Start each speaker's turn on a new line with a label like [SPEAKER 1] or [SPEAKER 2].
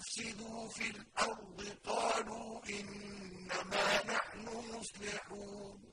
[SPEAKER 1] تُفْسِدُوا فِي الْأَرْضِ قَالُوا إِنَّمَا نَحْنُ مُصْلِحُونَ.